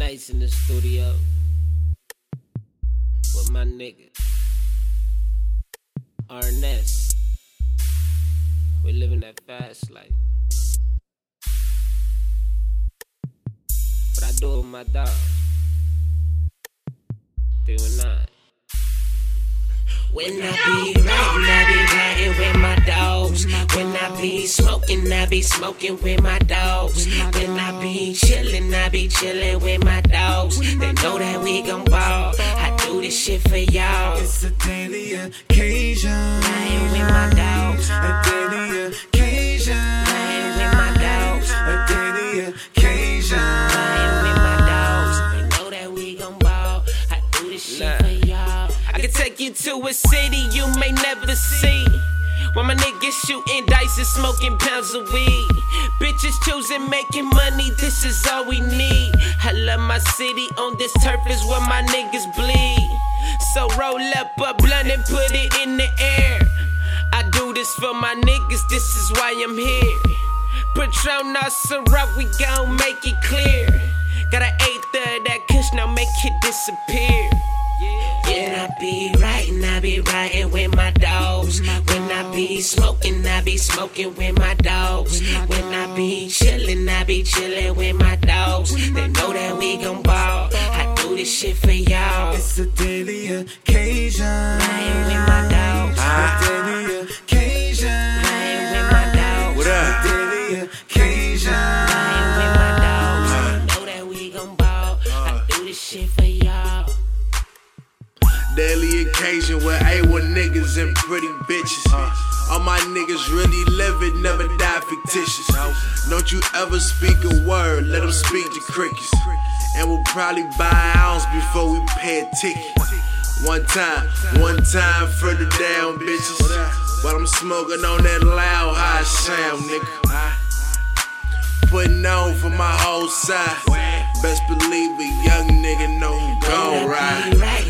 nights in the studio with my nigga Arnest. We living that fast life. But I do it with my dog. Three and nine. When I be riding, I be riding with my dogs. When I be smoking, I be smoking with my dogs. When I be chillin', I be chillin' with my dogs. They know that we gon' ball. I do this shit for y'all. It's a daily occasion. Riding with my dogs. A daily occasion. Riding with my dogs. A daily occasion. Riding with my dogs. They know that we gon' ball. I do this shit for y'all. Can take you to a city you may never see. Where my niggas shooting dice and smoking pounds of weed. Bitches choosing making money, this is all we need. I love my city, on this turf is where my niggas bleed. So roll up a blunt and put it in the air. I do this for my niggas, this is why I'm here. Patron Ciroc, we gon' make it clear. Got an eighth of that kush, now make it disappear. Be riding, I be riding with my dogs. When I be smoking, I be smoking with my dogs. When I be chillin', I be chillin' with my dogs. They know that we gon' ball. I do this shit for y'all. Occasion with A1 niggas and pretty bitches. All my niggas really live never die fictitious. Don't you ever speak a word, let them speak to crickets. And we'll probably buy an ounce before we pay a ticket. One time, one time for the down bitches. While I'm smoking on that loud high sound, nigga. Putting on for my whole side. Best believe a young nigga know who gon' ride.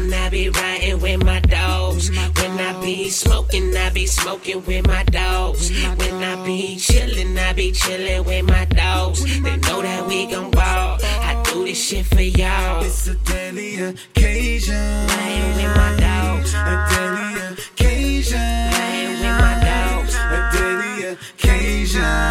be smoking with my dogs. When. I be chillin', I be chillin' with my dogs. They know that we gon' ball. I do this shit for y'all. It's a daily occasion. Playing with my dogs. A daily occasion. Playing with my dogs. A daily occasion.